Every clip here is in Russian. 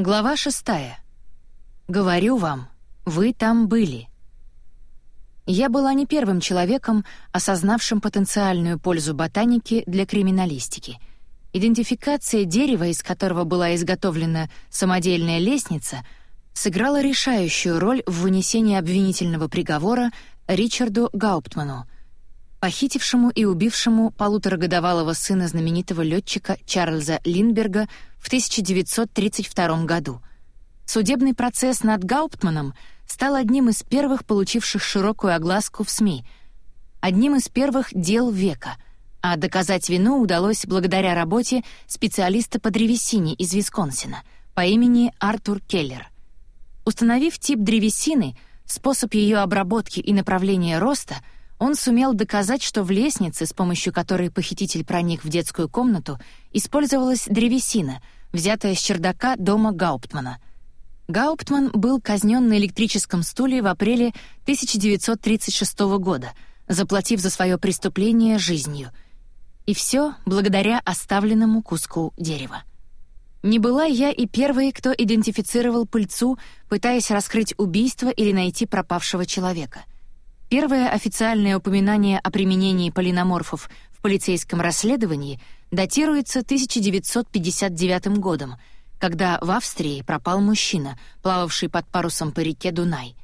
Глава шестая. Говорю вам, вы там были. Я была не первым человеком, осознавшим потенциальную пользу ботаники для криминалистики. Идентификация дерева, из которого была изготовлена самодельная лестница, сыграла решающую роль в вынесении обвинительного приговора Ричарду Гауптману, похитившему и убившему полуторагодовалого сына знаменитого летчика Чарльза Линдберга в 1932 году. Судебный процесс над Гауптманом стал одним из первых получивших широкую огласку в СМИ, одним из первых дел века, а доказать вину удалось благодаря работе специалиста по древесине из Висконсина по имени Артур Келлер. Установив тип древесины, способ ее обработки и направление роста — он сумел доказать, что в лестнице, с помощью которой похититель проник в детскую комнату, использовалась древесина, взятая с чердака дома Гауптмана. Гауптман был казнен на электрическом стуле в апреле 1936 года, заплатив за свое преступление жизнью. И все благодаря оставленному куску дерева. Не была я и первой, кто идентифицировал пыльцу, пытаясь раскрыть убийство или найти пропавшего человека. Первое официальное упоминание о применении полиноморфов в полицейском расследовании датируется 1959 годом, когда в Австрии пропал мужчина, плававший под парусом по реке Дунай.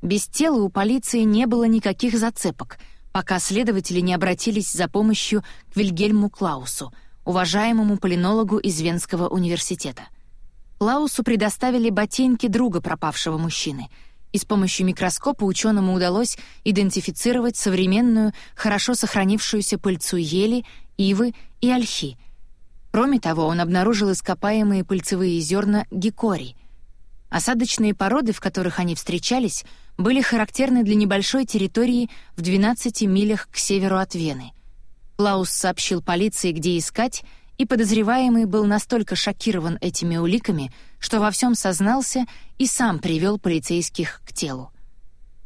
Без тела у полиции не было никаких зацепок, пока следователи не обратились за помощью к Вильгельму Клаусу, уважаемому полинологу из Венского университета. Клаусу предоставили ботинки друга пропавшего мужчины — и с помощью микроскопа ученому удалось идентифицировать современную, хорошо сохранившуюся пыльцу ели, ивы и ольхи. Кроме того, он обнаружил ископаемые пыльцевые зерна гикори. Осадочные породы, в которых они встречались, были характерны для небольшой территории в 12 милях к северу от Вены. Клаус сообщил полиции, где искать, и подозреваемый был настолько шокирован этими уликами, что во всем сознался и сам привел полицейских к телу.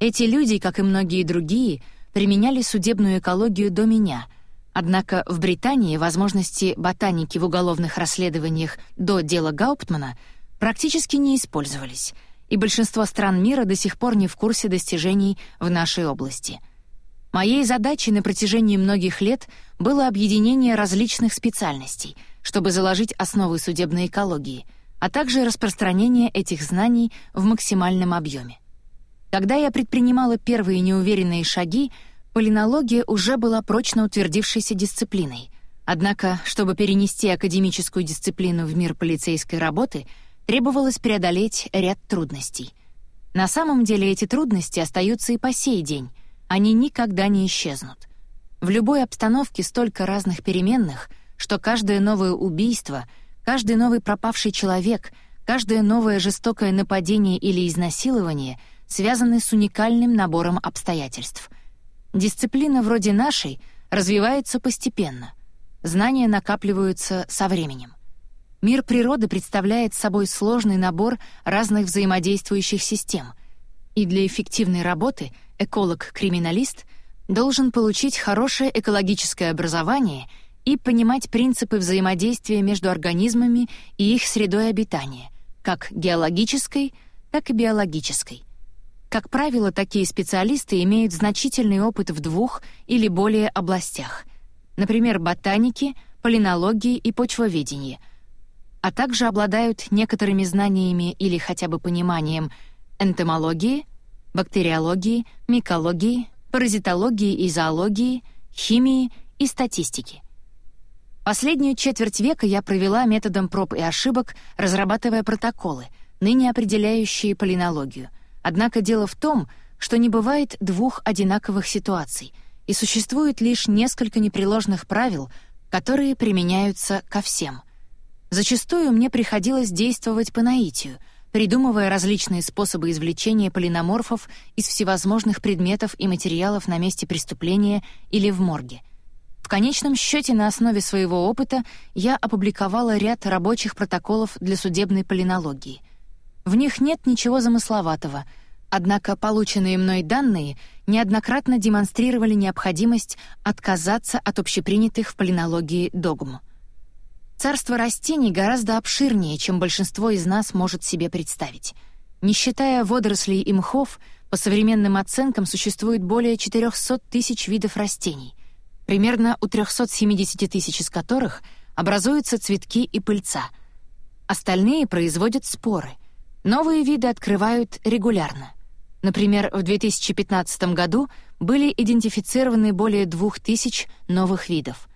Эти люди, как и многие другие, применяли судебную экологию до меня, однако в Британии возможности ботаники в уголовных расследованиях до дела Гауптмана практически не использовались, и большинство стран мира до сих пор не в курсе достижений в нашей области — Моей задачей на протяжении многих лет было объединение различных специальностей, чтобы заложить основы судебной экологии, а также распространение этих знаний в максимальном объеме. Когда я предпринимала первые неуверенные шаги, полинология уже была прочно утвердившейся дисциплиной. Однако, чтобы перенести академическую дисциплину в мир полицейской работы, требовалось преодолеть ряд трудностей. На самом деле эти трудности остаются и по сей день, они никогда не исчезнут. В любой обстановке столько разных переменных, что каждое новое убийство, каждый новый пропавший человек, каждое новое жестокое нападение или изнасилование связаны с уникальным набором обстоятельств. Дисциплина вроде нашей развивается постепенно. Знания накапливаются со временем. Мир природы представляет собой сложный набор разных взаимодействующих систем, и для эффективной работы — эколог-криминалист должен получить хорошее экологическое образование и понимать принципы взаимодействия между организмами и их средой обитания, как геологической, так и биологической. Как правило, такие специалисты имеют значительный опыт в двух или более областях, например, ботаники, полинологии и почвоведении, а также обладают некоторыми знаниями или хотя бы пониманием энтомологии — бактериологии, микологии, паразитологии и зоологии, химии и статистики. Последнюю четверть века я провела методом проб и ошибок, разрабатывая протоколы, ныне определяющие полинологию. Однако дело в том, что не бывает двух одинаковых ситуаций, и существует лишь несколько непреложных правил, которые применяются ко всем. Зачастую мне приходилось действовать по наитию — придумывая различные способы извлечения полиноморфов из всевозможных предметов и материалов на месте преступления или в морге. В конечном счете, на основе своего опыта я опубликовала ряд рабочих протоколов для судебной полинологии. В них нет ничего замысловатого, однако полученные мной данные неоднократно демонстрировали необходимость отказаться от общепринятых в полинологии догм. Царство растений гораздо обширнее, чем большинство из нас может себе представить. Не считая водорослей и мхов, по современным оценкам существует более 400 тысяч видов растений, примерно у 370 тысяч из которых образуются цветки и пыльца. Остальные производят споры. Новые виды открывают регулярно. Например, в 2015 году были идентифицированы более 2000 новых видов.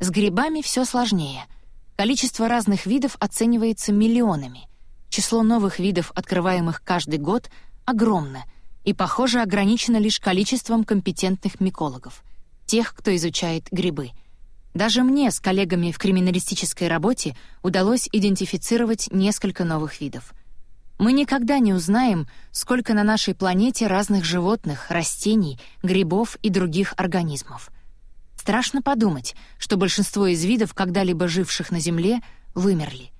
С грибами все сложнее — Количество разных видов оценивается миллионами. Число новых видов, открываемых каждый год, огромно и, похоже, ограничено лишь количеством компетентных микологов, тех, кто изучает грибы. Даже мне с коллегами в криминалистической работе удалось идентифицировать несколько новых видов. Мы никогда не узнаем, сколько на нашей планете разных животных, растений, грибов и других организмов — Страшно подумать, что большинство из видов, когда-либо живших на Земле, вымерли.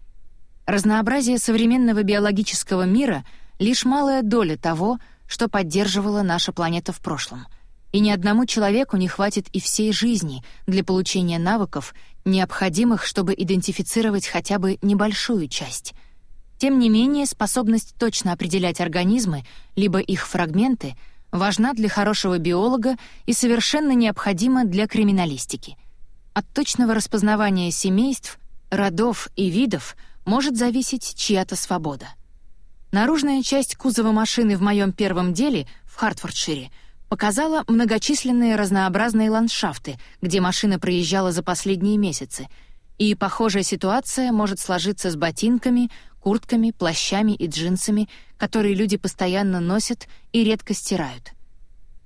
Разнообразие современного биологического мира — лишь малая доля того, что поддерживала наша планета в прошлом. И ни одному человеку не хватит и всей жизни для получения навыков, необходимых, чтобы идентифицировать хотя бы небольшую часть. Тем не менее, способность точно определять организмы, либо их фрагменты — важна для хорошего биолога и совершенно необходима для криминалистики. От точного распознавания семейств, родов и видов может зависеть чья-то свобода. Наружная часть кузова машины в моем первом деле в Хартфордшире показала многочисленные разнообразные ландшафты, где машина проезжала за последние месяцы, и похожая ситуация может сложиться с ботинками, куртками, плащами и джинсами, которые люди постоянно носят и редко стирают.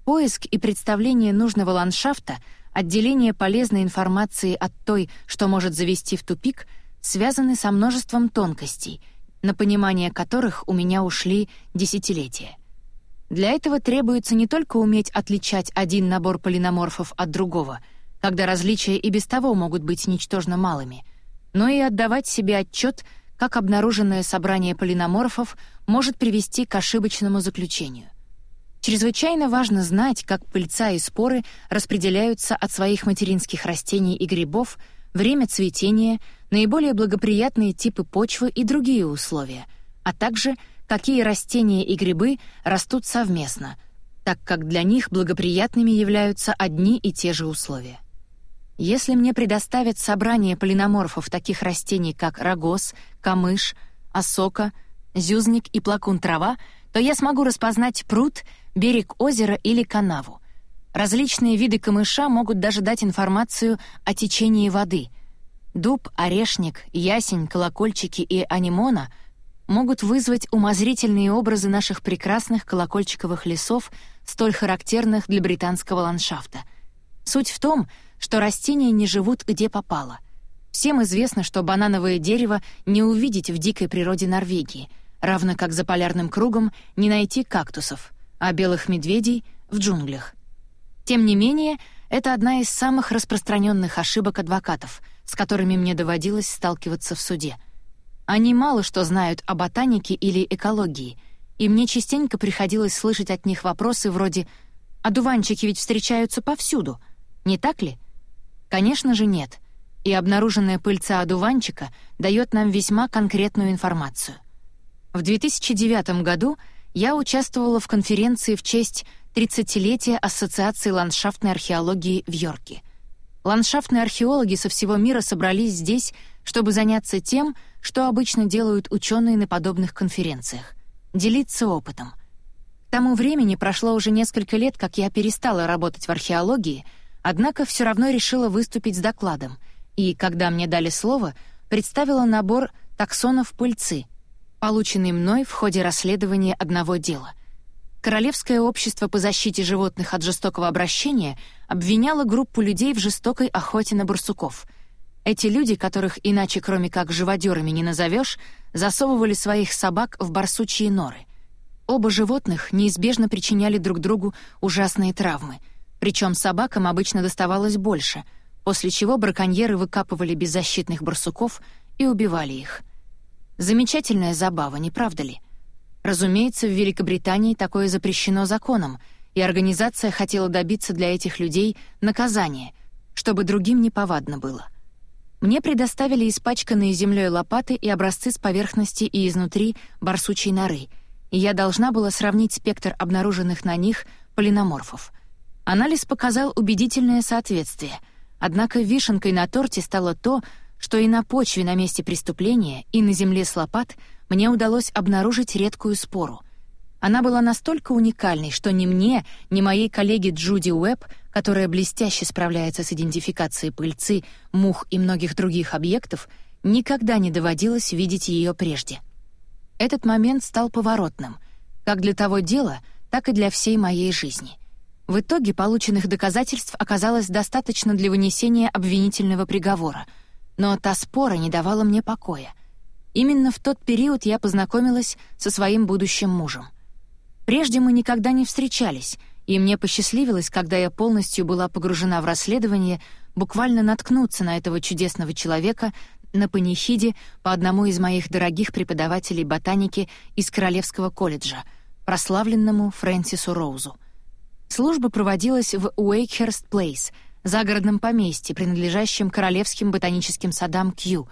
Поиск и представление нужного ландшафта, отделение полезной информации от той, что может завести в тупик, связаны со множеством тонкостей, на понимание которых у меня ушли десятилетия. Для этого требуется не только уметь отличать один набор полиноморфов от другого, когда различия и без того могут быть ничтожно малыми, но и отдавать себе отчет как обнаруженное собрание полиноморфов может привести к ошибочному заключению. Чрезвычайно важно знать, как пыльца и споры распределяются от своих материнских растений и грибов, время цветения, наиболее благоприятные типы почвы и другие условия, а также какие растения и грибы растут совместно, так как для них благоприятными являются одни и те же условия. Если мне предоставят собрание полиноморфов таких растений, как рогоз, камыш, осока, зюзник и плакун трава, то я смогу распознать пруд, берег озера или канаву. Различные виды камыша могут даже дать информацию о течении воды. Дуб, орешник, ясень, колокольчики и анимона могут вызвать умозрительные образы наших прекрасных колокольчиковых лесов, столь характерных для британского ландшафта. Суть в том, что растения не живут где попало. Всем известно, что банановое дерево не увидеть в дикой природе Норвегии, равно как за полярным кругом не найти кактусов, а белых медведей — в джунглях. Тем не менее, это одна из самых распространенных ошибок адвокатов, с которыми мне доводилось сталкиваться в суде. Они мало что знают о ботанике или экологии, и мне частенько приходилось слышать от них вопросы вроде «Одуванчики ведь встречаются повсюду», не так ли? Конечно же, нет. И обнаруженная пыльца одуванчика дает нам весьма конкретную информацию. В 2009 году я участвовала в конференции в честь 30-летия Ассоциации ландшафтной археологии в Йорке. Ландшафтные археологи со всего мира собрались здесь, чтобы заняться тем, что обычно делают ученые на подобных конференциях — делиться опытом. К тому времени прошло уже несколько лет, как я перестала работать в археологии — Однако все равно решила выступить с докладом, и, когда мне дали слово, представила набор таксонов пыльцы, полученный мной в ходе расследования одного дела. Королевское общество по защите животных от жестокого обращения обвиняло группу людей в жестокой охоте на барсуков. Эти люди, которых иначе кроме как живодерами не назовешь, засовывали своих собак в барсучьи норы. Оба животных неизбежно причиняли друг другу ужасные травмы — причем собакам обычно доставалось больше, после чего браконьеры выкапывали беззащитных барсуков и убивали их. Замечательная забава, не правда ли? Разумеется, в Великобритании такое запрещено законом, и организация хотела добиться для этих людей наказания, чтобы другим не повадно было. Мне предоставили испачканные землей лопаты и образцы с поверхности и изнутри барсучей норы, и я должна была сравнить спектр обнаруженных на них полиноморфов. Анализ показал убедительное соответствие, однако вишенкой на торте стало то, что и на почве на месте преступления, и на земле с лопат мне удалось обнаружить редкую спору. Она была настолько уникальной, что ни мне, ни моей коллеге Джуди Уэбб которая блестяще справляется с идентификацией пыльцы, мух и многих других объектов, никогда не доводилось видеть ее прежде. Этот момент стал поворотным, как для того дела, так и для всей моей жизни. В итоге полученных доказательств оказалось достаточно для вынесения обвинительного приговора, но та спора не давала мне покоя. Именно в тот период я познакомилась со своим будущим мужем. Прежде мы никогда не встречались — и мне посчастливилось, когда я полностью была погружена в расследование, буквально наткнуться на этого чудесного человека на панихиде по одному из моих дорогих преподавателей ботаники из Королевского колледжа, прославленному Фрэнсису Роузу. Служба проводилась в Уэйкхерст Плейс, загородном поместье, принадлежащем Королевским ботаническим садам Кью,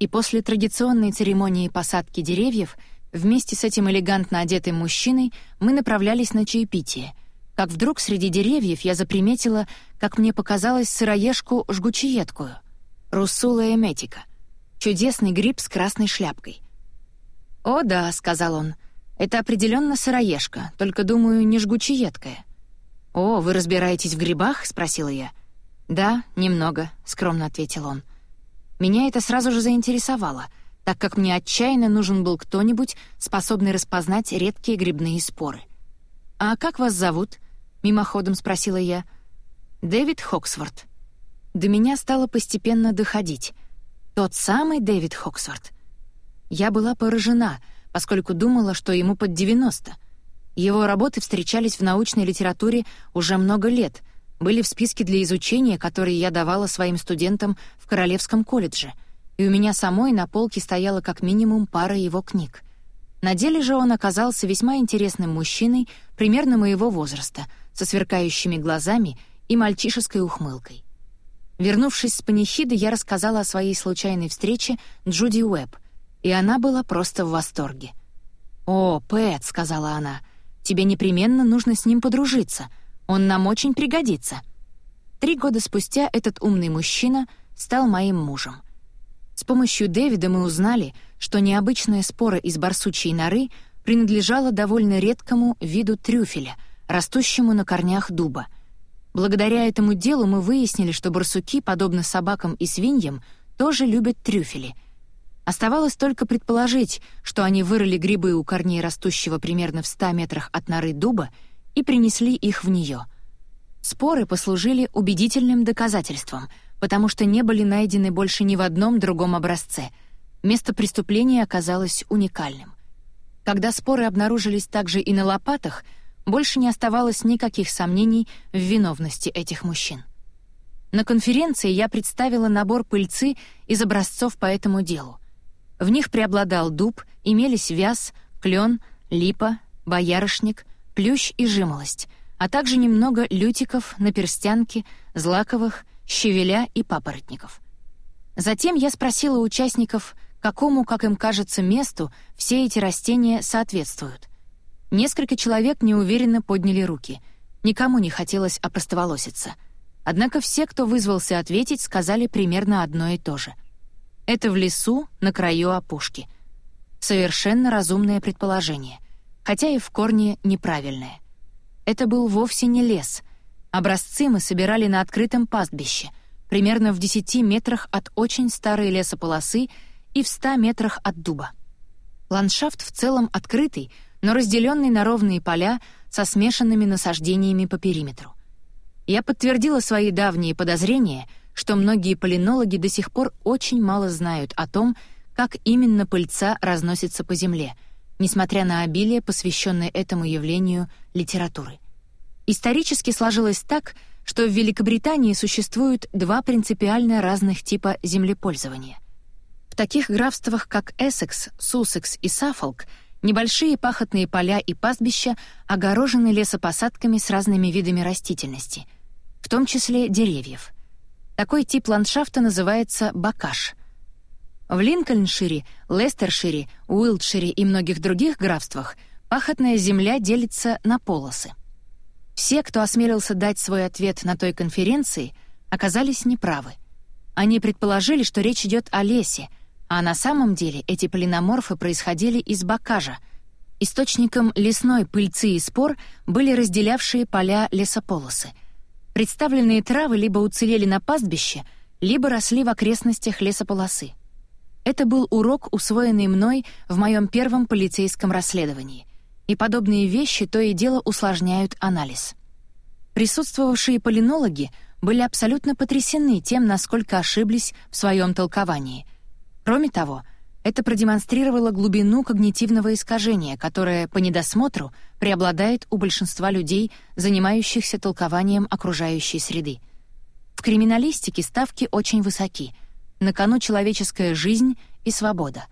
и после традиционной церемонии посадки деревьев вместе с этим элегантно одетым мужчиной мы направлялись на чаепитие — как вдруг среди деревьев я заприметила, как мне показалось, сыроежку жгучиедкую, руссула эметика, чудесный гриб с красной шляпкой. «О да», — сказал он, — «это определенно сыроежка, только, думаю, не жгучиедкая». «О, вы разбираетесь в грибах?» — спросила я. «Да, немного», — скромно ответил он. Меня это сразу же заинтересовало, так как мне отчаянно нужен был кто-нибудь, способный распознать редкие грибные споры. «А как вас зовут?» — мимоходом спросила я. «Дэвид Хоксворт». До меня стало постепенно доходить. Тот самый Дэвид Хоксворт. Я была поражена, поскольку думала, что ему под 90. Его работы встречались в научной литературе уже много лет, были в списке для изучения, которые я давала своим студентам в Королевском колледже, и у меня самой на полке стояла как минимум пара его книг. На деле же он оказался весьма интересным мужчиной примерно моего возраста — со сверкающими глазами и мальчишеской ухмылкой. Вернувшись с панихиды, я рассказала о своей случайной встрече Джуди Уэбб, и она была просто в восторге. «О, Пэт», — сказала она, — «тебе непременно нужно с ним подружиться. Он нам очень пригодится». Три года спустя этот умный мужчина стал моим мужем. С помощью Дэвида мы узнали, что необычная спора из барсучьей норы принадлежала довольно редкому виду трюфеля — растущему на корнях дуба. Благодаря этому делу мы выяснили, что барсуки, подобно собакам и свиньям, тоже любят трюфели. Оставалось только предположить, что они вырыли грибы у корней растущего примерно в 100 метрах от норы дуба и принесли их в нее. Споры послужили убедительным доказательством, потому что не были найдены больше ни в одном другом образце. Место преступления оказалось уникальным. Когда споры обнаружились также и на лопатах — больше не оставалось никаких сомнений в виновности этих мужчин. На конференции я представила набор пыльцы из образцов по этому делу. В них преобладал дуб, имелись вяз, клен, липа, боярышник, плющ и жимолость, а также немного лютиков, наперстянки, злаковых, щавеля и папоротников. Затем я спросила участников, какому, как им кажется, месту все эти растения соответствуют. Несколько человек неуверенно подняли руки. Никому не хотелось опростоволоситься. Однако все, кто вызвался ответить, сказали примерно одно и то же. Это в лесу, на краю опушки. Совершенно разумное предположение, хотя и в корне неправильное. Это был вовсе не лес. Образцы мы собирали на открытом пастбище, примерно в 10 метрах от очень старой лесополосы и в 100 метрах от дуба. Ландшафт в целом открытый — но разделенный на ровные поля со смешанными насаждениями по периметру. Я подтвердила свои давние подозрения, что многие полинологи до сих пор очень мало знают о том, как именно пыльца разносится по земле, несмотря на обилие, посвященной этому явлению литературы. Исторически сложилось так, что в Великобритании существуют два принципиально разных типа землепользования. В таких графствах, как Эссекс, Суссекс и Саффолк — Небольшие пахотные поля и пастбища огорожены лесопосадками с разными видами растительности, в том числе деревьев. Такой тип ландшафта называется бакаш. В Линкольншире, Лестершире, Уилтшире и многих других графствах пахотная земля делится на полосы. Все, кто осмелился дать свой ответ на той конференции, оказались неправы. Они предположили, что речь идет о лесе, а на самом деле эти полиноморфы происходили из бакажа. Источником лесной пыльцы и спор были разделявшие поля лесополосы. Представленные травы либо уцелели на пастбище, либо росли в окрестностях лесополосы. Это был урок, усвоенный мной в моем первом полицейском расследовании. И подобные вещи то и дело усложняют анализ. Присутствовавшие полинологи были абсолютно потрясены тем, насколько ошиблись в своем толковании. Кроме того, это продемонстрировало глубину когнитивного искажения, которое по недосмотру преобладает у большинства людей, занимающихся толкованием окружающей среды. В криминалистике ставки очень высоки. На кону человеческая жизнь и свобода.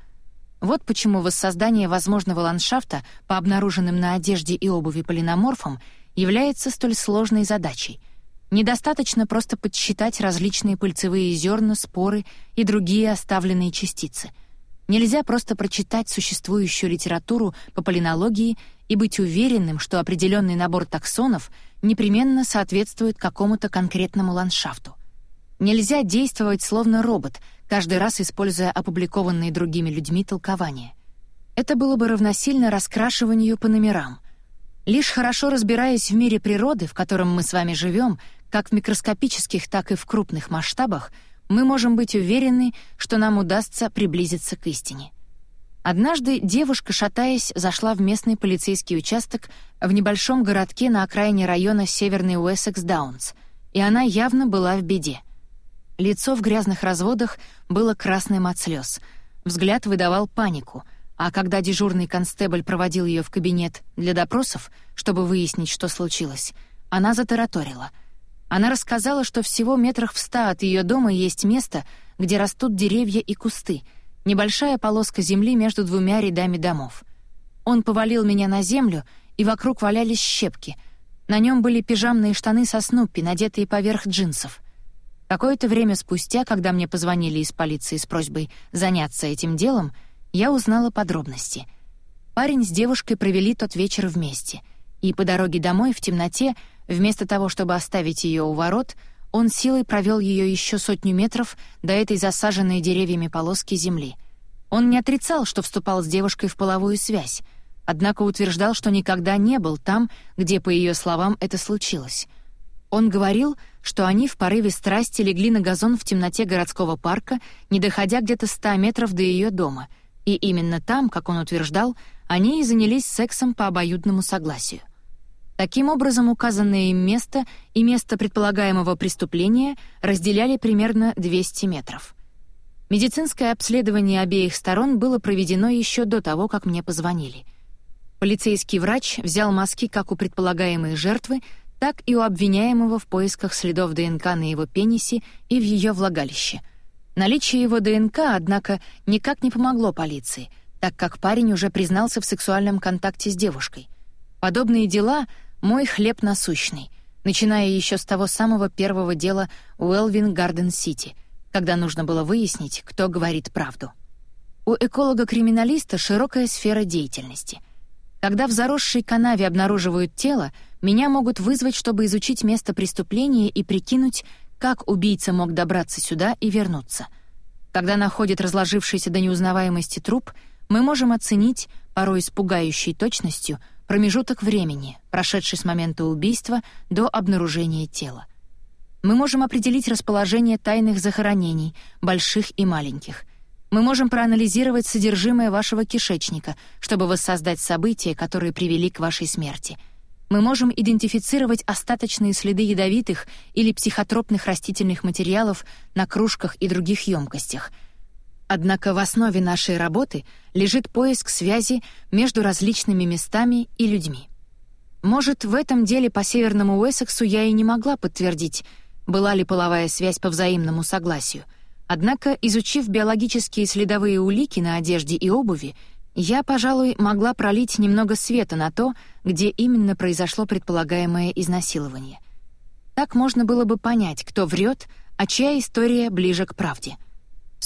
Вот почему воссоздание возможного ландшафта по обнаруженным на одежде и обуви полиноморфам является столь сложной задачей — Недостаточно просто подсчитать различные пыльцевые зерна, споры и другие оставленные частицы. Нельзя просто прочитать существующую литературу по полинологии и быть уверенным, что определенный набор таксонов непременно соответствует какому-то конкретному ландшафту. Нельзя действовать словно робот, каждый раз используя опубликованные другими людьми толкования. Это было бы равносильно раскрашиванию по номерам. Лишь хорошо разбираясь в мире природы, в котором мы с вами живем, как в микроскопических, так и в крупных масштабах, мы можем быть уверены, что нам удастся приблизиться к истине. Однажды девушка, шатаясь, зашла в местный полицейский участок в небольшом городке на окраине района Северный Уэссекс-Даунс, и она явно была в беде. Лицо в грязных разводах было красным от слез, взгляд выдавал панику, а когда дежурный констебль проводил ее в кабинет для допросов, чтобы выяснить, что случилось, она затараторила — она рассказала, что всего метрах в ста от ее дома есть место, где растут деревья и кусты, небольшая полоска земли между двумя рядами домов. Он повалил меня на землю, и вокруг валялись щепки. На нем были пижамные штаны со Снуппи, надетые поверх джинсов. Какое-то время спустя, когда мне позвонили из полиции с просьбой заняться этим делом, я узнала подробности. Парень с девушкой провели тот вечер вместе, и по дороге домой в темноте Вместо того, чтобы оставить ее у ворот, он силой провел ее еще сотню метров до этой засаженной деревьями полоски земли. Он не отрицал, что вступал с девушкой в половую связь, однако утверждал, что никогда не был там, где, по ее словам, это случилось. Он говорил, что они в порыве страсти легли на газон в темноте городского парка, не доходя где-то ста метров до ее дома, и именно там, как он утверждал, они и занялись сексом по обоюдному согласию. Таким образом, указанное им место и место предполагаемого преступления разделяли примерно 200 метров. Медицинское обследование обеих сторон было проведено еще до того, как мне позвонили. Полицейский врач взял мазки как у предполагаемой жертвы, так и у обвиняемого в поисках следов ДНК на его пенисе и в ее влагалище. Наличие его ДНК, однако, никак не помогло полиции, так как парень уже признался в сексуальном контакте с девушкой. Подобные дела мой хлеб насущный, начиная еще с того самого первого дела Уэлвин Гарден-Сити, когда нужно было выяснить, кто говорит правду. У эколога-криминалиста широкая сфера деятельности. Когда в заросшей канаве обнаруживают тело, меня могут вызвать, чтобы изучить место преступления и прикинуть, как убийца мог добраться сюда и вернуться. Когда находят разложившийся до неузнаваемости труп, мы можем оценить, порой с пугающей точностью, промежуток времени, прошедший с момента убийства до обнаружения тела. Мы можем определить расположение тайных захоронений, больших и маленьких. Мы можем проанализировать содержимое вашего кишечника, чтобы воссоздать события, которые привели к вашей смерти. Мы можем идентифицировать остаточные следы ядовитых или психотропных растительных материалов на кружках и других емкостях — Однако в основе нашей работы лежит поиск связи между различными местами и людьми. Может, в этом деле по Северному Уэссексу я и не могла подтвердить, была ли половая связь по взаимному согласию. Однако, изучив биологические следовые улики на одежде и обуви, я, пожалуй, могла пролить немного света на то, где именно произошло предполагаемое изнасилование. Так можно было бы понять, кто врет, а чья история ближе к правде.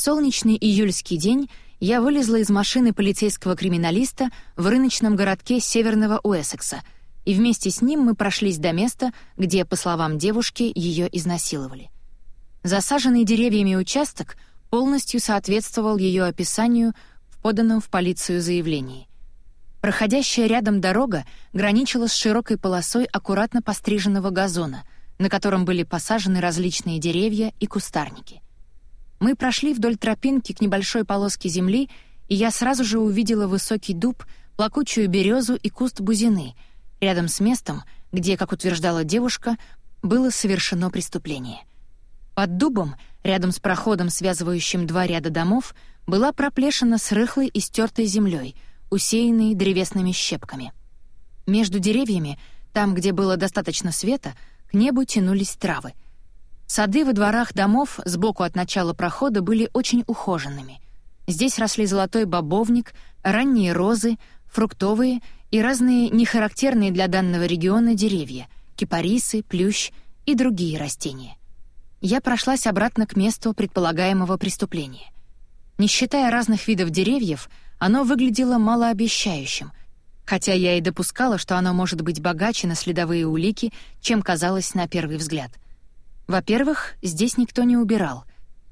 Солнечный июльский день я вылезла из машины полицейского криминалиста в рыночном городке северного Уэссекса, и вместе с ним мы прошлись до места, где, по словам девушки, ее изнасиловали. Засаженный деревьями участок полностью соответствовал ее описанию в поданном в полицию заявлении. Проходящая рядом дорога граничила с широкой полосой аккуратно постриженного газона, на котором были посажены различные деревья и кустарники. Мы прошли вдоль тропинки к небольшой полоске земли, и я сразу же увидела высокий дуб, плакучую березу и куст бузины, рядом с местом, где, как утверждала девушка, было совершено преступление. Под дубом, рядом с проходом, связывающим два ряда домов, была проплешина с рыхлой и стертой землей — усеянный древесными щепками. Между деревьями, там, где было достаточно света, к небу тянулись травы. Сады во дворах домов сбоку от начала прохода были очень ухоженными. Здесь росли золотой бобовник, ранние розы, фруктовые и разные нехарактерные для данного региона деревья, кипарисы, плющ и другие растения. Я прошлась обратно к месту предполагаемого преступления. Не считая разных видов деревьев, оно выглядело малообещающим, хотя я и допускала, что оно может быть богаче на следовые улики, чем казалось на первый взгляд. Во-первых, здесь никто не убирал,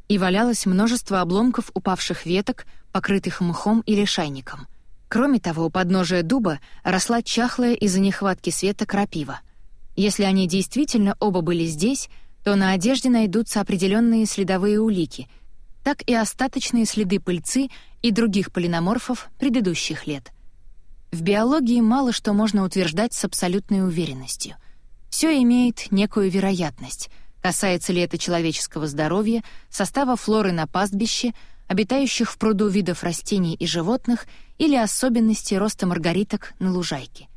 и валялось множество обломков упавших веток, покрытых мхом или шайником. Кроме того, у подножия дуба росла чахлая из-за нехватки света крапива. Если они действительно оба были здесь, то на одежде найдутся определенные следовые улики — так и остаточные следы пыльцы и других полиноморфов предыдущих лет. В биологии мало что можно утверждать с абсолютной уверенностью. Все имеет некую вероятность, касается ли это человеческого здоровья, состава флоры на пастбище, обитающих в пруду видов растений и животных или особенностей роста маргариток на лужайке.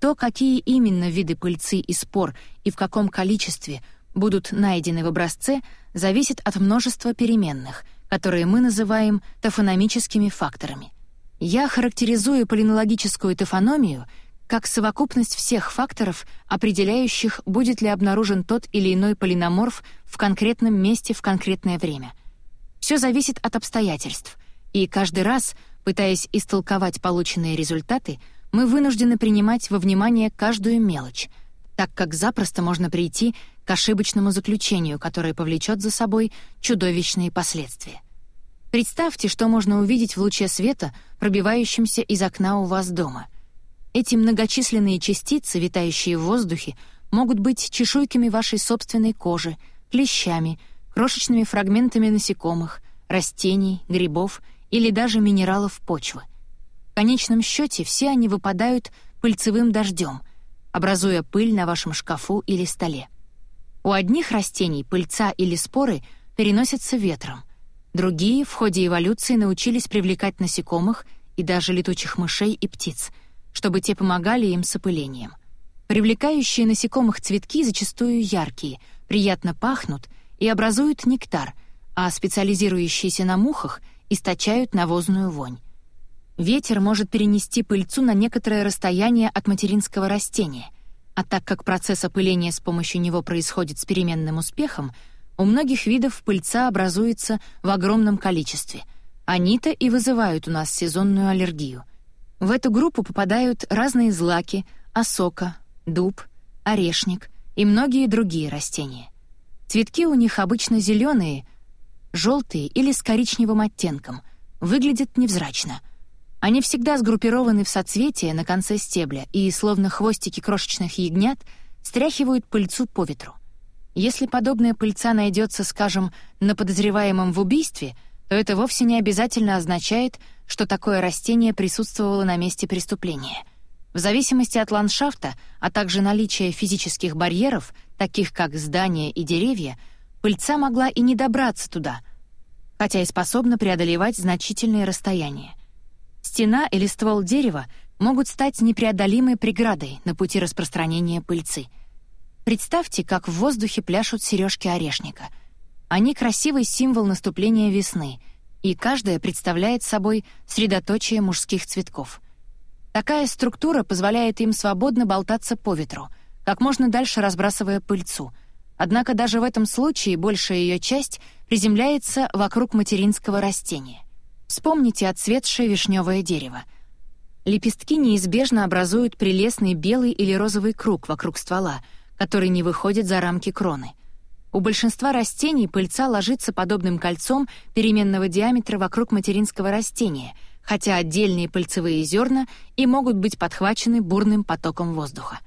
То, какие именно виды пыльцы и спор и в каком количестве будут найдены в образце, зависит от множества переменных, которые мы называем тофономическими факторами. Я характеризую полинологическую тофономию как совокупность всех факторов, определяющих, будет ли обнаружен тот или иной полиноморф в конкретном месте в конкретное время. Все зависит от обстоятельств, и каждый раз, пытаясь истолковать полученные результаты, мы вынуждены принимать во внимание каждую мелочь, так как запросто можно прийти к ошибочному заключению, которое повлечет за собой чудовищные последствия. Представьте, что можно увидеть в луче света, пробивающемся из окна у вас дома. Эти многочисленные частицы, витающие в воздухе, могут быть чешуйками вашей собственной кожи, клещами, крошечными фрагментами насекомых, растений, грибов или даже минералов почвы. В конечном счете все они выпадают пыльцевым дождем, образуя пыль на вашем шкафу или столе. У одних растений пыльца или споры переносятся ветром. Другие в ходе эволюции научились привлекать насекомых и даже летучих мышей и птиц, чтобы те помогали им с опылением. Привлекающие насекомых цветки зачастую яркие, приятно пахнут и образуют нектар, а специализирующиеся на мухах источают навозную вонь. Ветер может перенести пыльцу на некоторое расстояние от материнского растения — а так как процесс опыления с помощью него происходит с переменным успехом, у многих видов пыльца образуется в огромном количестве. Они-то и вызывают у нас сезонную аллергию. В эту группу попадают разные злаки, осока, дуб, орешник и многие другие растения. Цветки у них обычно зеленые, желтые или с коричневым оттенком, выглядят невзрачно — они всегда сгруппированы в соцветия на конце стебля и, словно хвостики крошечных ягнят, стряхивают пыльцу по ветру. Если подобная пыльца найдется, скажем, на подозреваемом в убийстве, то это вовсе не обязательно означает, что такое растение присутствовало на месте преступления. В зависимости от ландшафта, а также наличия физических барьеров, таких как здания и деревья, пыльца могла и не добраться туда, хотя и способна преодолевать значительные расстояния. Стена или ствол дерева могут стать непреодолимой преградой на пути распространения пыльцы. Представьте, как в воздухе пляшут сережки орешника. Они красивый символ наступления весны, и каждая представляет собой средоточие мужских цветков. Такая структура позволяет им свободно болтаться по ветру, как можно дальше разбрасывая пыльцу. Однако даже в этом случае большая ее часть приземляется вокруг материнского растения. Вспомните отцветшее вишневое дерево. Лепестки неизбежно образуют прелестный белый или розовый круг вокруг ствола, который не выходит за рамки кроны. У большинства растений пыльца ложится подобным кольцом переменного диаметра вокруг материнского растения, хотя отдельные пыльцевые зерна и могут быть подхвачены бурным потоком воздуха.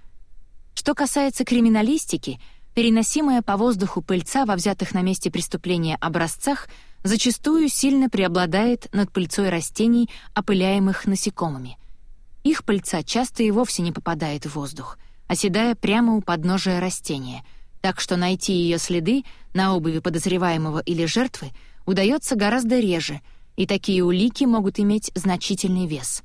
Что касается криминалистики — переносимая по воздуху пыльца во взятых на месте преступления образцах зачастую сильно преобладает над пыльцой растений, опыляемых насекомыми. Их пыльца часто и вовсе не попадает в воздух, оседая прямо у подножия растения, так что найти ее следы на обуви подозреваемого или жертвы удается гораздо реже, и такие улики могут иметь значительный вес.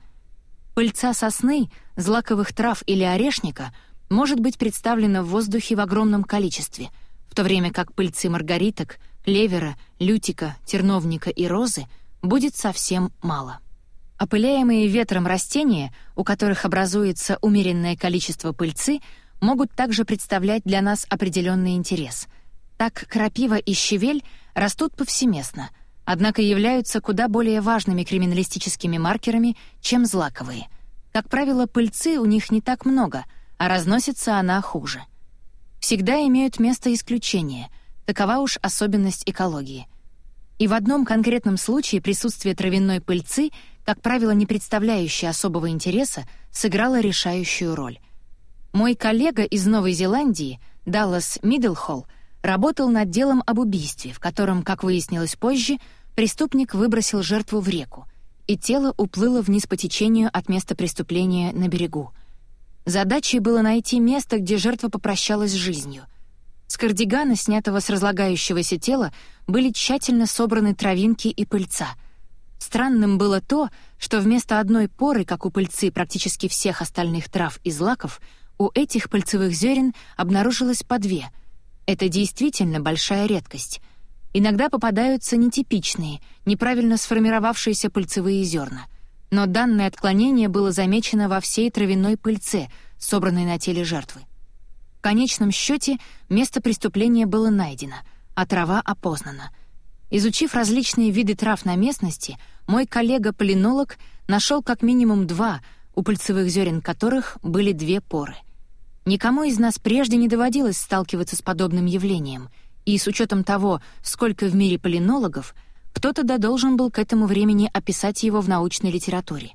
Пыльца сосны, злаковых трав или орешника — может быть представлена в воздухе в огромном количестве, в то время как пыльцы маргариток, клевера, лютика, терновника и розы будет совсем мало. Опыляемые ветром растения, у которых образуется умеренное количество пыльцы, могут также представлять для нас определенный интерес. Так крапива и щавель растут повсеместно, однако являются куда более важными криминалистическими маркерами, чем злаковые. Как правило, пыльцы у них не так много — а разносится она хуже. Всегда имеют место исключения, такова уж особенность экологии. И в одном конкретном случае присутствие травяной пыльцы, как правило, не представляющей особого интереса, сыграло решающую роль. Мой коллега из Новой Зеландии, Даллас Миддлхолл, работал над делом об убийстве, в котором, как выяснилось позже, преступник выбросил жертву в реку, и тело уплыло вниз по течению от места преступления на берегу — Задачей было найти место, где жертва попрощалась с жизнью. С кардигана, снятого с разлагающегося тела, были тщательно собраны травинки и пыльца. Странным было то, что вместо одной поры, как у пыльцы практически всех остальных трав и злаков, у этих пыльцевых зерен обнаружилось по две. Это действительно большая редкость. Иногда попадаются нетипичные, неправильно сформировавшиеся пыльцевые зерна — но данное отклонение было замечено во всей травяной пыльце, собранной на теле жертвы. В конечном счете место преступления было найдено, а трава опознана. Изучив различные виды трав на местности, мой коллега-полинолог нашел как минимум два, у пыльцевых зерен которых были две поры. Никому из нас прежде не доводилось сталкиваться с подобным явлением, и с учетом того, сколько в мире полинологов — кто-то да должен был к этому времени описать его в научной литературе.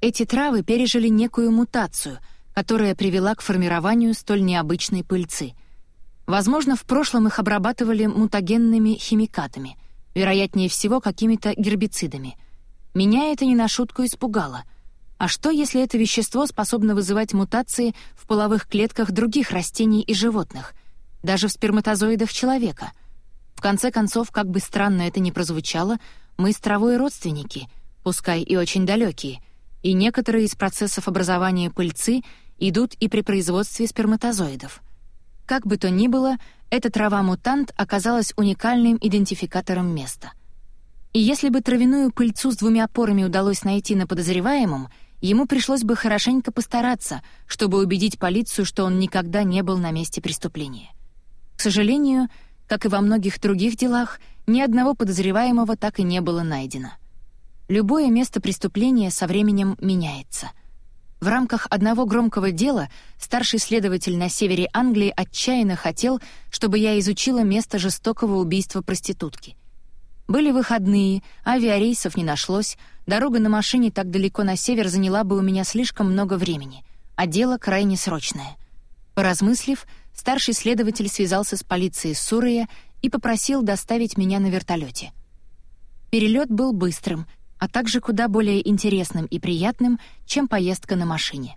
Эти травы пережили некую мутацию, которая привела к формированию столь необычной пыльцы. Возможно, в прошлом их обрабатывали мутагенными химикатами, вероятнее всего, какими-то гербицидами. Меня это не на шутку испугало. А что, если это вещество способно вызывать мутации в половых клетках других растений и животных, даже в сперматозоидах человека — в конце концов, как бы странно это ни прозвучало, мы с травой родственники, пускай и очень далекие, и некоторые из процессов образования пыльцы идут и при производстве сперматозоидов. Как бы то ни было, эта трава-мутант оказалась уникальным идентификатором места. И если бы травяную пыльцу с двумя порами удалось найти на подозреваемом, ему пришлось бы хорошенько постараться, чтобы убедить полицию, что он никогда не был на месте преступления. К сожалению, как и во многих других делах, ни одного подозреваемого так и не было найдено. Любое место преступления со временем меняется. В рамках одного громкого дела старший следователь на севере Англии отчаянно хотел, чтобы я изучила место жестокого убийства проститутки. Были выходные, авиарейсов не нашлось, дорога на машине так далеко на север заняла бы у меня слишком много времени, а дело крайне срочное. Поразмыслив, старший следователь связался с полицией Сурыя и попросил доставить меня на вертолете. Перелет был быстрым, а также куда более интересным и приятным, чем поездка на машине.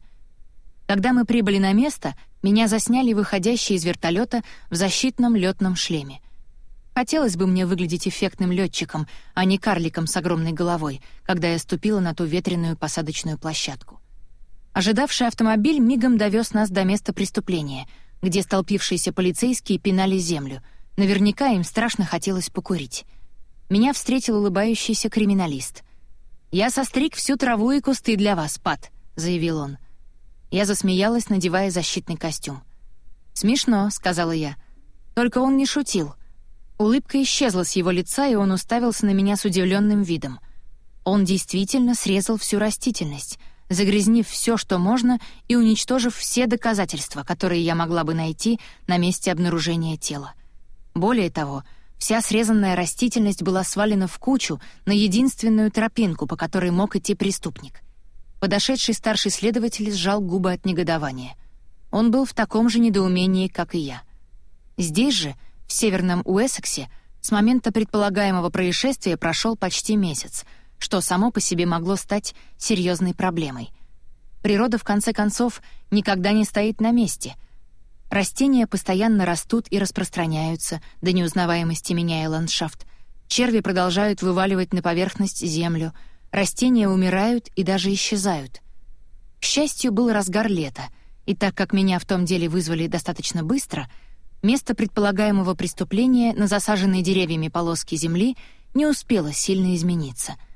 Когда мы прибыли на место, меня засняли выходящие из вертолета в защитном летном шлеме. Хотелось бы мне выглядеть эффектным летчиком, а не карликом с огромной головой, когда я ступила на ту ветреную посадочную площадку. Ожидавший автомобиль мигом довез нас до места преступления — где столпившиеся полицейские пинали землю. Наверняка им страшно хотелось покурить. Меня встретил улыбающийся криминалист. «Я состриг всю траву и кусты для вас, Пат», — заявил он. Я засмеялась, надевая защитный костюм. «Смешно», — сказала я. Только он не шутил. Улыбка исчезла с его лица, и он уставился на меня с удивленным видом. Он действительно срезал всю растительность, загрязнив все, что можно, и уничтожив все доказательства, которые я могла бы найти на месте обнаружения тела. Более того, вся срезанная растительность была свалена в кучу на единственную тропинку, по которой мог идти преступник. Подошедший старший следователь сжал губы от негодования. Он был в таком же недоумении, как и я. Здесь же, в северном Уэссексе, с момента предполагаемого происшествия прошел почти месяц — что само по себе могло стать серьезной проблемой. Природа, в конце концов, никогда не стоит на месте. Растения постоянно растут и распространяются, до неузнаваемости меняя ландшафт. Черви продолжают вываливать на поверхность землю, растения умирают и даже исчезают. К счастью, был разгар лета, и так как меня в том деле вызвали достаточно быстро, место предполагаемого преступления на засаженной деревьями полоске земли не успело сильно измениться —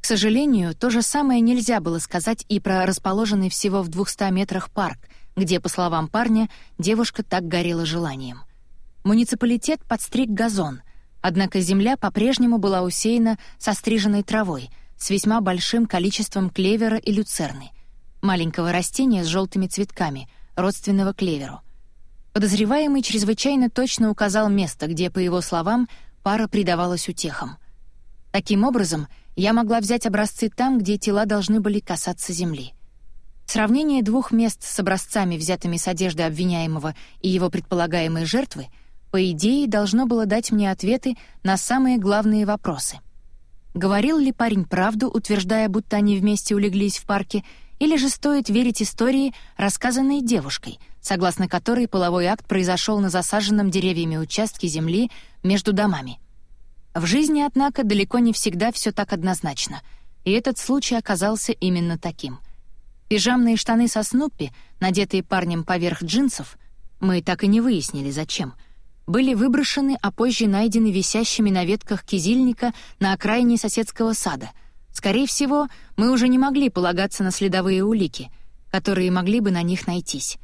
к сожалению, то же самое нельзя было сказать и про расположенный всего в 200 метрах парк, где, по словам парня, девушка так горела желанием. Муниципалитет подстриг газон, однако земля по-прежнему была усеяна состриженной травой с весьма большим количеством клевера и люцерны, маленького растения с желтыми цветками, родственного клеверу. Подозреваемый чрезвычайно точно указал место, где, по его словам, пара предавалась утехам. Таким образом, я могла взять образцы там, где тела должны были касаться земли. Сравнение двух мест с образцами, взятыми с одежды обвиняемого и его предполагаемой жертвы, по идее, должно было дать мне ответы на самые главные вопросы. Говорил ли парень правду, утверждая, будто они вместе улеглись в парке, или же стоит верить истории, рассказанной девушкой, согласно которой половой акт произошел на засаженном деревьями участке земли между домами — в жизни, однако, далеко не всегда все так однозначно, и этот случай оказался именно таким. Пижамные штаны со Снуппи, надетые парнем поверх джинсов, мы так и не выяснили, зачем, были выброшены, а позже найдены висящими на ветках кизильника на окраине соседского сада. Скорее всего, мы уже не могли полагаться на следовые улики, которые могли бы на них найтись.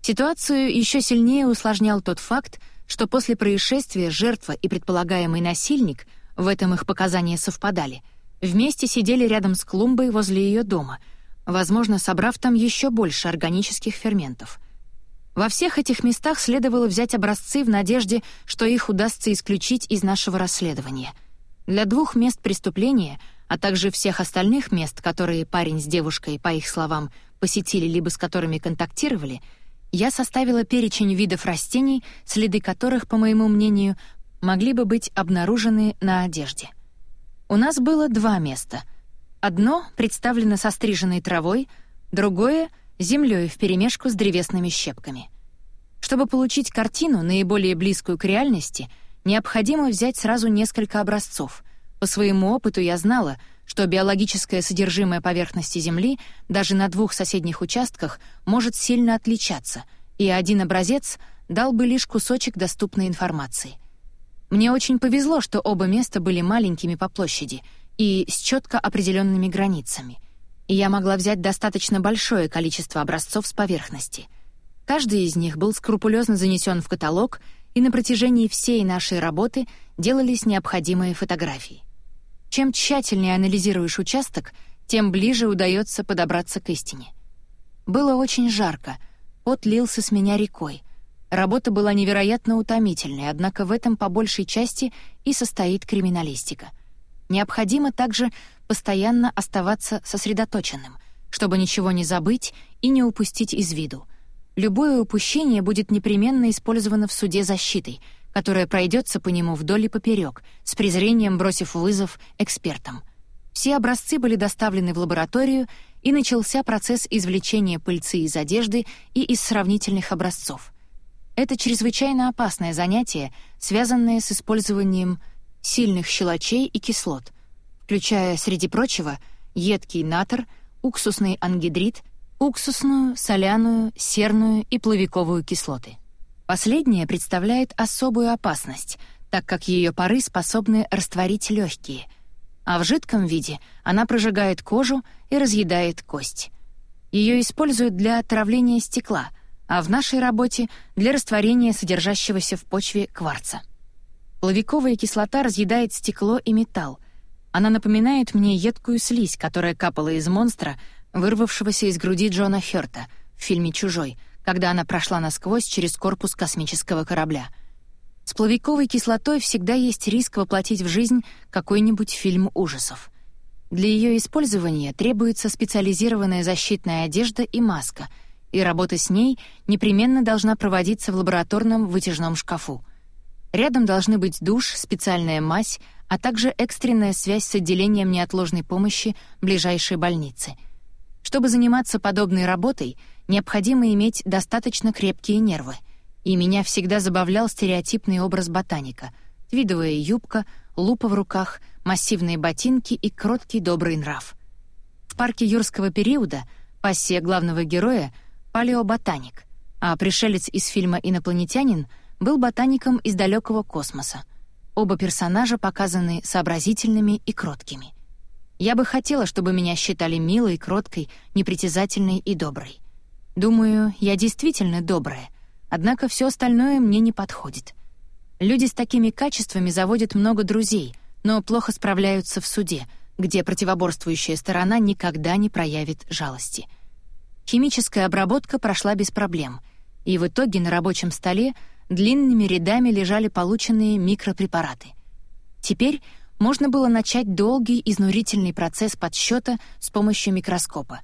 Ситуацию еще сильнее усложнял тот факт, что после происшествия жертва и предполагаемый насильник, в этом их показания совпадали, вместе сидели рядом с клумбой возле ее дома, возможно, собрав там еще больше органических ферментов. Во всех этих местах следовало взять образцы в надежде, что их удастся исключить из нашего расследования. Для двух мест преступления, а также всех остальных мест, которые парень с девушкой, по их словам, посетили либо с которыми контактировали — я составила перечень видов растений, следы которых, по моему мнению, могли бы быть обнаружены на одежде. У нас было два места. Одно представлено со стриженной травой, другое — землей вперемешку с древесными щепками. Чтобы получить картину, наиболее близкую к реальности, необходимо взять сразу несколько образцов. По своему опыту я знала — что биологическое содержимое поверхности Земли даже на двух соседних участках может сильно отличаться, и один образец дал бы лишь кусочек доступной информации. Мне очень повезло, что оба места были маленькими по площади и с четко определенными границами, и я могла взять достаточно большое количество образцов с поверхности. Каждый из них был скрупулезно занесен в каталог, и на протяжении всей нашей работы делались необходимые фотографии. Чем тщательнее анализируешь участок, тем ближе удается подобраться к истине. Было очень жарко, пот лился с меня рекой. Работа была невероятно утомительной, однако в этом по большей части и состоит криминалистика. Необходимо также постоянно оставаться сосредоточенным, чтобы ничего не забыть и не упустить из виду. Любое упущение будет непременно использовано в суде защитой — которая пройдется по нему вдоль и поперек, с презрением бросив вызов экспертам. Все образцы были доставлены в лабораторию, и начался процесс извлечения пыльцы из одежды и из сравнительных образцов. Это чрезвычайно опасное занятие, связанное с использованием сильных щелочей и кислот, включая, среди прочего, едкий натр, уксусный ангидрид, уксусную, соляную, серную и плавиковую кислоты. Последняя представляет особую опасность, так как ее пары способны растворить легкие, а в жидком виде она прожигает кожу и разъедает кость. Ее используют для отравления стекла, а в нашей работе — для растворения содержащегося в почве кварца. Плавиковая кислота разъедает стекло и металл. Она напоминает мне едкую слизь, которая капала из монстра, вырвавшегося из груди Джона Хёрта в фильме «Чужой», когда она прошла насквозь через корпус космического корабля. С плавиковой кислотой всегда есть риск воплотить в жизнь какой-нибудь фильм ужасов. Для ее использования требуется специализированная защитная одежда и маска, и работа с ней непременно должна проводиться в лабораторном вытяжном шкафу. Рядом должны быть душ, специальная мазь, а также экстренная связь с отделением неотложной помощи ближайшей больницы. Чтобы заниматься подобной работой, необходимо иметь достаточно крепкие нервы. И меня всегда забавлял стереотипный образ ботаника — твидовая юбка, лупа в руках, массивные ботинки и кроткий добрый нрав. В парке юрского периода пассия главного героя — палеоботаник, а пришелец из фильма «Инопланетянин» был ботаником из далекого космоса. Оба персонажа показаны сообразительными и кроткими. Я бы хотела, чтобы меня считали милой, кроткой, непритязательной и доброй. Думаю, я действительно добрая, однако все остальное мне не подходит. Люди с такими качествами заводят много друзей, но плохо справляются в суде, где противоборствующая сторона никогда не проявит жалости. Химическая обработка прошла без проблем, и в итоге на рабочем столе длинными рядами лежали полученные микропрепараты. Теперь можно было начать долгий изнурительный процесс подсчета с помощью микроскопа.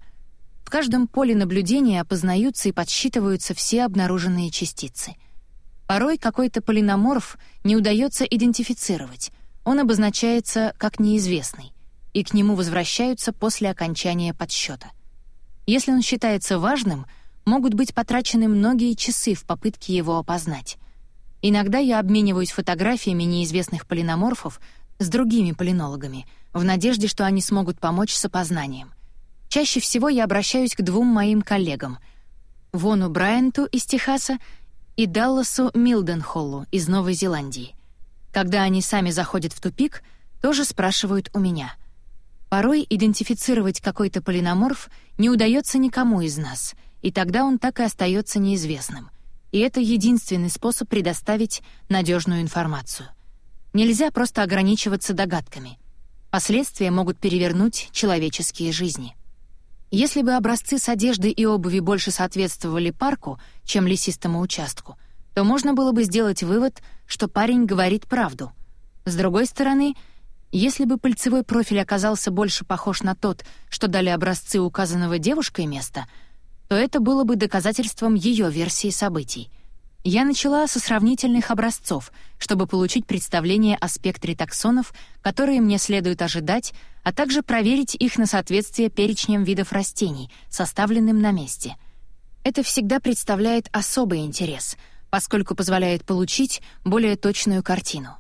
В каждом поле наблюдения опознаются и подсчитываются все обнаруженные частицы. Порой какой-то полиноморф не удается идентифицировать, он обозначается как неизвестный, и к нему возвращаются после окончания подсчета. Если он считается важным, могут быть потрачены многие часы в попытке его опознать. Иногда я обмениваюсь фотографиями неизвестных полиноморфов с другими полинологами, в надежде, что они смогут помочь с опознанием. Чаще всего я обращаюсь к двум моим коллегам — Вону Брайанту из Техаса и Далласу Милденхоллу из Новой Зеландии. Когда они сами заходят в тупик, тоже спрашивают у меня. Порой идентифицировать какой-то полиноморф не удается никому из нас, и тогда он так и остается неизвестным. И это единственный способ предоставить надежную информацию. Нельзя просто ограничиваться догадками. Последствия могут перевернуть человеческие жизни. Если бы образцы с одеждой и обуви больше соответствовали парку, чем лесистому участку, то можно было бы сделать вывод, что парень говорит правду. С другой стороны, если бы пыльцевой профиль оказался больше похож на тот, что дали образцы указанного девушкой места, то это было бы доказательством ее версии событий — я начала со сравнительных образцов, чтобы получить представление о спектре таксонов, которые мне следует ожидать, а также проверить их на соответствие перечням видов растений, составленным на месте. Это всегда представляет особый интерес, поскольку позволяет получить более точную картину.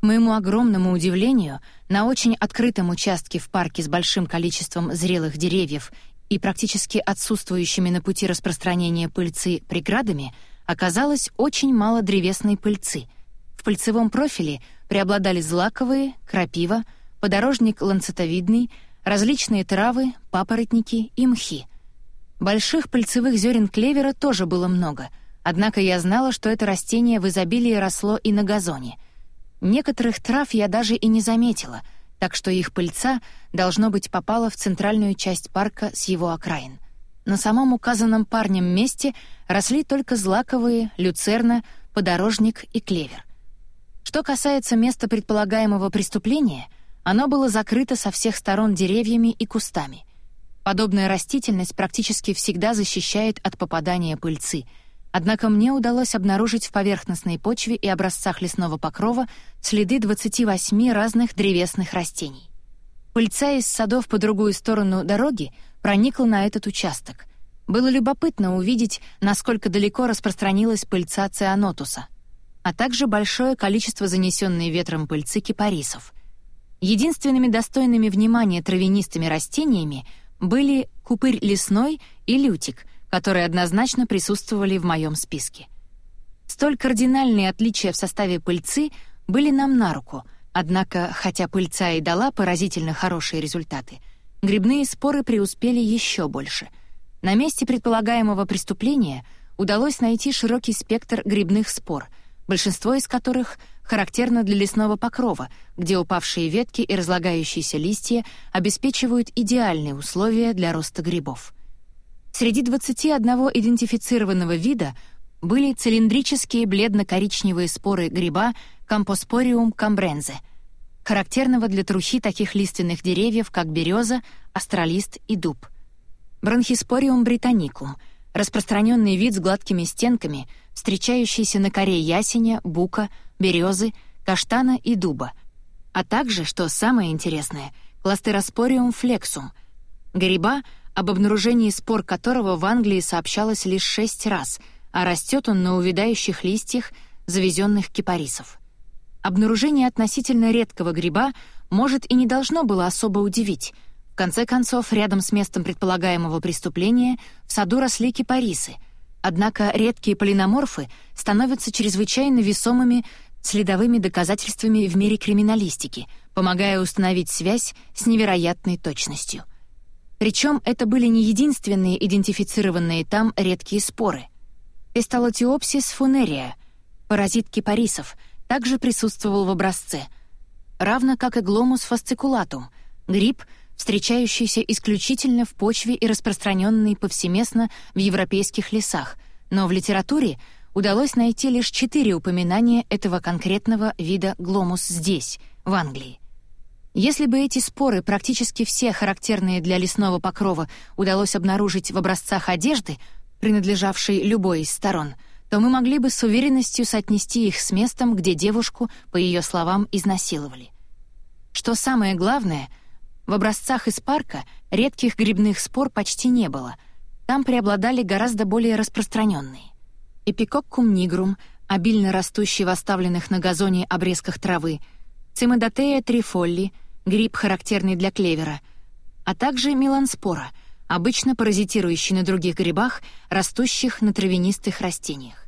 К моему огромному удивлению, на очень открытом участке в парке с большим количеством зрелых деревьев и практически отсутствующими на пути распространения пыльцы преградами — оказалось очень мало древесной пыльцы. В пыльцевом профиле преобладали злаковые, крапива, подорожник ланцетовидный, различные травы, папоротники и мхи. Больших пыльцевых зерен клевера тоже было много, однако я знала, что это растение в изобилии росло и на газоне. Некоторых трав я даже и не заметила, так что их пыльца, должно быть, попала в центральную часть парка с его окраин. На самом указанном парнем месте росли только злаковые, люцерна, подорожник и клевер. Что касается места предполагаемого преступления, оно было закрыто со всех сторон деревьями и кустами. Подобная растительность практически всегда защищает от попадания пыльцы, однако мне удалось обнаружить в поверхностной почве и образцах лесного покрова следы 28 разных древесных растений. Пыльца из садов по другую сторону дороги проникла на этот участок. Было любопытно увидеть, насколько далеко распространилась пыльца цианотуса, а также большое количество занесенной ветром пыльцы кипарисов. Единственными достойными внимания травянистыми растениями были купырь лесной и лютик, которые однозначно присутствовали в моем списке. Столь кардинальные отличия в составе пыльцы были нам на руку, однако, хотя пыльца и дала поразительно хорошие результаты — грибные споры преуспели еще больше. На месте предполагаемого преступления удалось найти широкий спектр грибных спор, большинство из которых характерно для лесного покрова, где упавшие ветки и разлагающиеся листья обеспечивают идеальные условия для роста грибов. Среди 21 идентифицированного вида были цилиндрические бледно-коричневые споры гриба Компоспориум камбрензе, характерного для трухи таких лиственных деревьев, как береза, астролист и дуб. Бронхиспориум британикум — распространенный вид с гладкими стенками, встречающийся на коре ясеня, бука, березы, каштана и дуба, а также, что самое интересное, кластероспориум флексум — гриба, об обнаружении спор которого в Англии сообщалось лишь шесть раз, а растет он на увядающих листьях завезенных кипарисов. Обнаружение относительно редкого гриба может и не должно было особо удивить. В конце концов, рядом с местом предполагаемого преступления в саду росли кипарисы, однако редкие полиноморфы становятся чрезвычайно весомыми следовыми доказательствами в мире криминалистики, помогая установить связь с невероятной точностью. Причем это были не единственные идентифицированные там редкие споры. Эсталотиопсис фунерия, паразит кипарисов, также присутствовал в образце, равно как и гломус фасцикулатум, гриб, встречающийся исключительно в почве и распространенный повсеместно в европейских лесах, но в литературе удалось найти лишь четыре упоминания этого конкретного вида гломус здесь, в Англии. Если бы эти споры, практически все характерные для лесного покрова, удалось обнаружить в образцах одежды, принадлежавшей любой из сторон, то мы могли бы с уверенностью соотнести их с местом, где девушку, по ее словам, изнасиловали. Что самое главное, в образцах из парка редких грибных спор почти не было. Там преобладали гораздо более распространенные. Эпикоккум нигрум, обильно растущий в оставленных на газоне обрезках травы, цимодотея трифолли — гриб, характерный для клевера, а также меланспора, обычно паразитирующий на других грибах, растущих на травянистых растениях.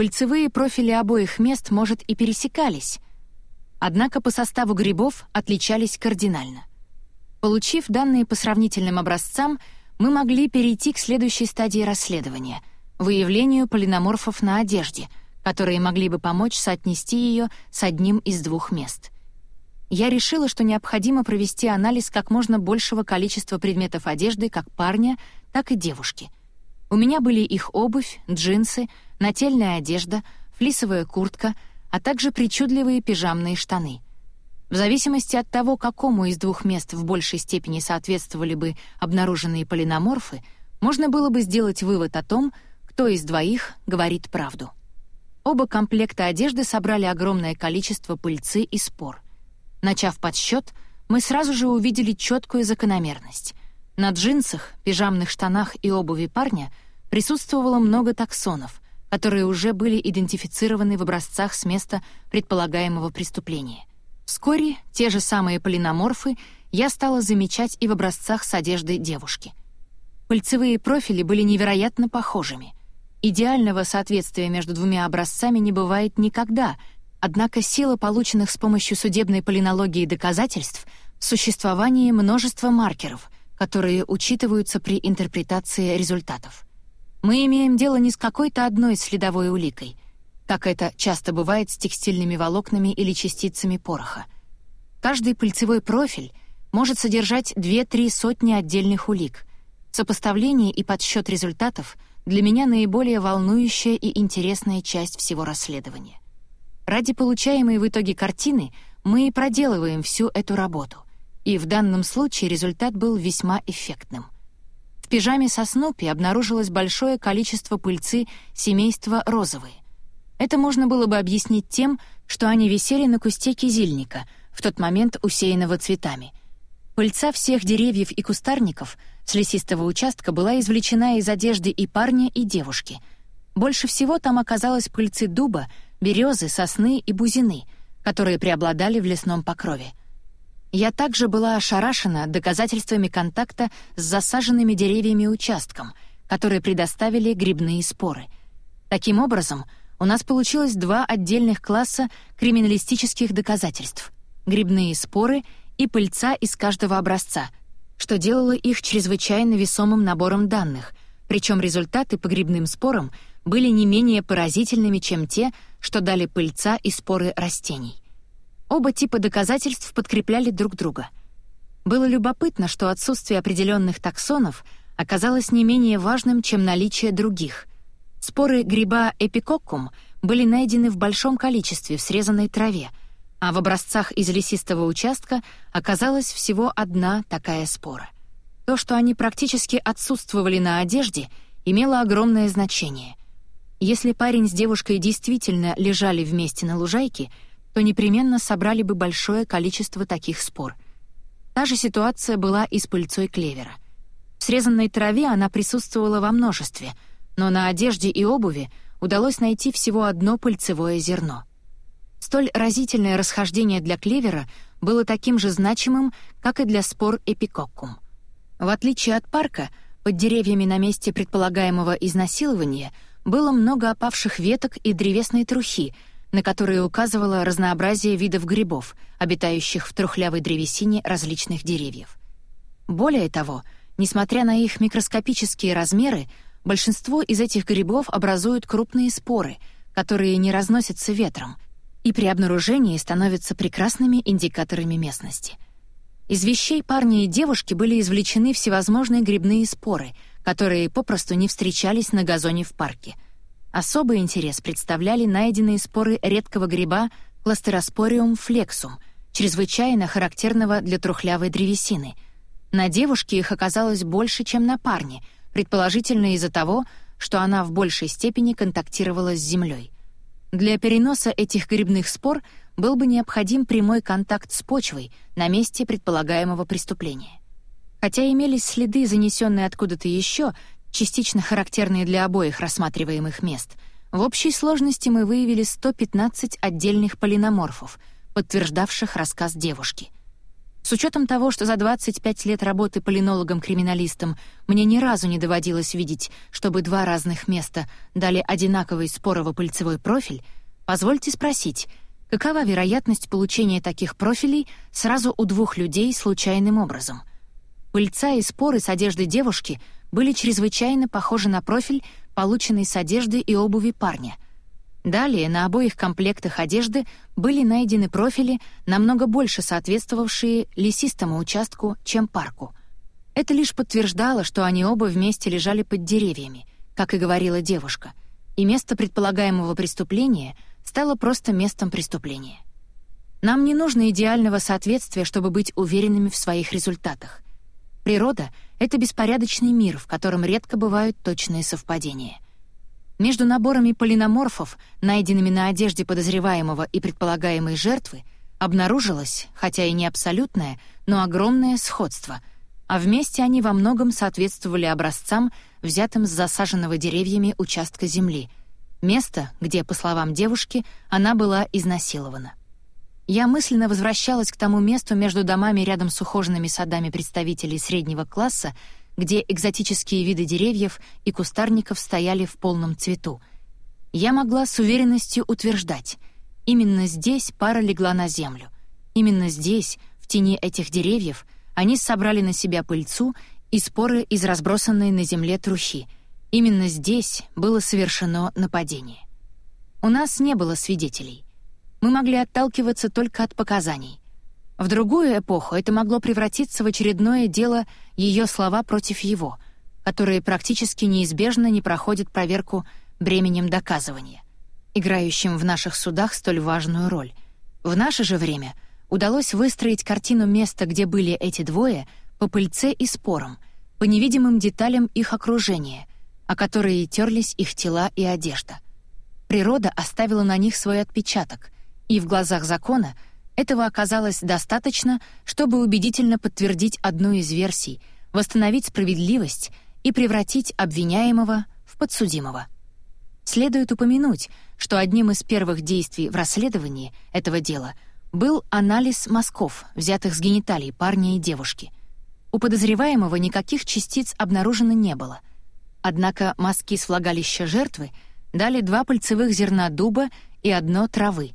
Пыльцевые профили обоих мест, может, и пересекались, однако по составу грибов отличались кардинально. Получив данные по сравнительным образцам, мы могли перейти к следующей стадии расследования — выявлению полиноморфов на одежде, которые могли бы помочь соотнести ее с одним из двух мест — я решила, что необходимо провести анализ как можно большего количества предметов одежды как парня, так и девушки. У меня были их обувь, джинсы, нательная одежда, флисовая куртка, а также причудливые пижамные штаны. В зависимости от того, какому из двух мест в большей степени соответствовали бы обнаруженные полиноморфы, можно было бы сделать вывод о том, кто из двоих говорит правду. Оба комплекта одежды собрали огромное количество пыльцы и спор — Начав подсчет, мы сразу же увидели четкую закономерность. На джинсах, пижамных штанах и обуви парня присутствовало много таксонов, которые уже были идентифицированы в образцах с места предполагаемого преступления. Вскоре те же самые полиноморфы я стала замечать и в образцах с одеждой девушки. Пыльцевые профили были невероятно похожими. Идеального соответствия между двумя образцами не бывает никогда — Однако сила полученных с помощью судебной полинологии доказательств в существовании множества маркеров, которые учитываются при интерпретации результатов. Мы имеем дело не с какой-то одной следовой уликой, как это часто бывает с текстильными волокнами или частицами пороха. Каждый пыльцевой профиль может содержать 2-3 сотни отдельных улик. Сопоставление и подсчет результатов для меня наиболее волнующая и интересная часть всего расследования. Ради получаемой в итоге картины мы и проделываем всю эту работу. И в данном случае результат был весьма эффектным. Пижаме со Снупи обнаружилось большое количество пыльцы семейства розовые. Это можно было бы объяснить тем, что они висели на кусте кизильника, в тот момент усеянного цветами. Пыльца всех деревьев и кустарников с лесистого участка была извлечена из одежды и парня, и девушки. Больше всего там оказалось пыльцы дуба — березы, сосны и бузины, которые преобладали в лесном покрове. Я также была ошарашена доказательствами контакта с засаженными деревьями участком, которые предоставили грибные споры. Таким образом, у нас получилось два отдельных класса криминалистических доказательств — грибные споры и пыльца из каждого образца, что делало их чрезвычайно весомым набором данных, причем результаты по грибным спорам — были не менее поразительными, чем те, что дали пыльца и споры растений. Оба типа доказательств подкрепляли друг друга. Было любопытно, что отсутствие определенных таксонов оказалось не менее важным, чем наличие других. Споры гриба эпикоккум были найдены в большом количестве в срезанной траве, а в образцах из лесистого участка оказалась всего одна такая спора. То, что они практически отсутствовали на одежде, имело огромное значение. Если парень с девушкой действительно лежали вместе на лужайке, то непременно собрали бы большое количество таких спор. Та же ситуация была и с пыльцой клевера. В срезанной траве она присутствовала во множестве, но на одежде и обуви удалось найти всего одно пыльцевое зерно. Столь разительное расхождение для клевера было таким же значимым, как и для спор эпикоккум. В отличие от парка, под деревьями на месте предполагаемого изнасилования — было много опавших веток и древесной трухи, на которые указывало разнообразие видов грибов, обитающих в трухлявой древесине различных деревьев. Более того, несмотря на их микроскопические размеры, большинство из этих грибов образуют крупные споры, которые не разносятся ветром, и при обнаружении становятся прекрасными индикаторами местности. Из вещей парня и девушки были извлечены всевозможные грибные споры — которые попросту не встречались на газоне в парке. Особый интерес представляли найденные споры редкого гриба Кластероспориум флексум, чрезвычайно характерного для трухлявой древесины. На девушке их оказалось больше, чем на парне, предположительно из-за того, что она в большей степени контактировала с землей. Для переноса этих грибных спор был бы необходим прямой контакт с почвой на месте предполагаемого преступления. Хотя имелись следы, занесенные откуда-то еще, частично характерные для обоих рассматриваемых мест, в общей сложности мы выявили 115 отдельных полиноморфов, подтверждавших рассказ девушки. С учетом того, что за 25 лет работы полинологом-криминалистом мне ни разу не доводилось видеть, чтобы два разных места дали одинаковый спорово-пыльцевой профиль, позвольте спросить, какова вероятность получения таких профилей сразу у двух людей случайным образом? Пыльца и споры с одежды девушки были чрезвычайно похожи на профиль, полученный с одежды и обуви парня. Далее на обоих комплектах одежды были найдены профили, намного больше соответствовавшие лесистому участку, чем парку. Это лишь подтверждало, что они оба вместе лежали под деревьями, как и говорила девушка, и место предполагаемого преступления стало просто местом преступления. Нам не нужно идеального соответствия, чтобы быть уверенными в своих результатах — Природа — это беспорядочный мир, в котором редко бывают точные совпадения. Между наборами полиноморфов, найденными на одежде подозреваемого и предполагаемой жертвы, обнаружилось, хотя и не абсолютное, но огромное сходство, а вместе они во многом соответствовали образцам, взятым с засаженного деревьями участка земли, место, где, по словам девушки, она была изнасилована. Я мысленно возвращалась к тому месту между домами рядом с ухоженными садами представителей среднего класса, где экзотические виды деревьев и кустарников стояли в полном цвету. Я могла с уверенностью утверждать, именно здесь пара легла на землю. Именно здесь, в тени этих деревьев, они собрали на себя пыльцу и споры из разбросанной на земле трухи. Именно здесь было совершено нападение. У нас не было свидетелей мы могли отталкиваться только от показаний. В другую эпоху это могло превратиться в очередное дело ее слова против его, которые практически неизбежно не проходят проверку бременем доказывания, играющим в наших судах столь важную роль. В наше же время удалось выстроить картину места, где были эти двое, по пыльце и спорам, по невидимым деталям их окружения, о которые терлись их тела и одежда. Природа оставила на них свой отпечаток — и в глазах закона этого оказалось достаточно, чтобы убедительно подтвердить одну из версий, восстановить справедливость и превратить обвиняемого в подсудимого. Следует упомянуть, что одним из первых действий в расследовании этого дела был анализ мазков, взятых с гениталий парня и девушки. У подозреваемого никаких частиц обнаружено не было. Однако мазки с влагалища жертвы дали два пальцевых зерна дуба и одно травы,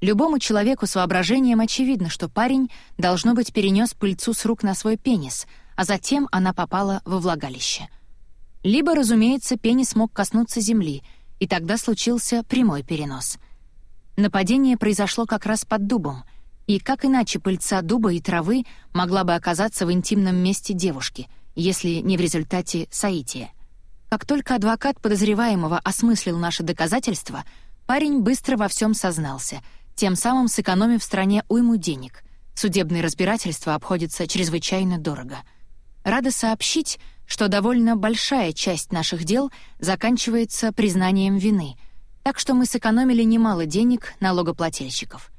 Любому человеку с воображением очевидно, что парень, должно быть, перенес пыльцу с рук на свой пенис, а затем она попала во влагалище. Либо, разумеется, пенис мог коснуться земли, и тогда случился прямой перенос. Нападение произошло как раз под дубом, и как иначе пыльца дуба и травы могла бы оказаться в интимном месте девушки, если не в результате соития. Как только адвокат подозреваемого осмыслил наши доказательства, парень быстро во всем сознался, тем самым сэкономив стране уйму денег. Судебное разбирательство обходится чрезвычайно дорого. Рада сообщить, что довольно большая часть наших дел заканчивается признанием вины, так что мы сэкономили немало денег налогоплательщиков.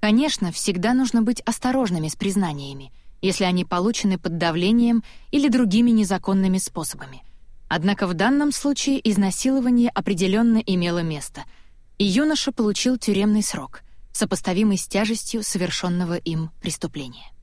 Конечно, всегда нужно быть осторожными с признаниями, если они получены под давлением или другими незаконными способами. Однако в данном случае изнасилование определенно имело место, и юноша получил тюремный срок, сопоставимый с тяжестью совершенного им преступления.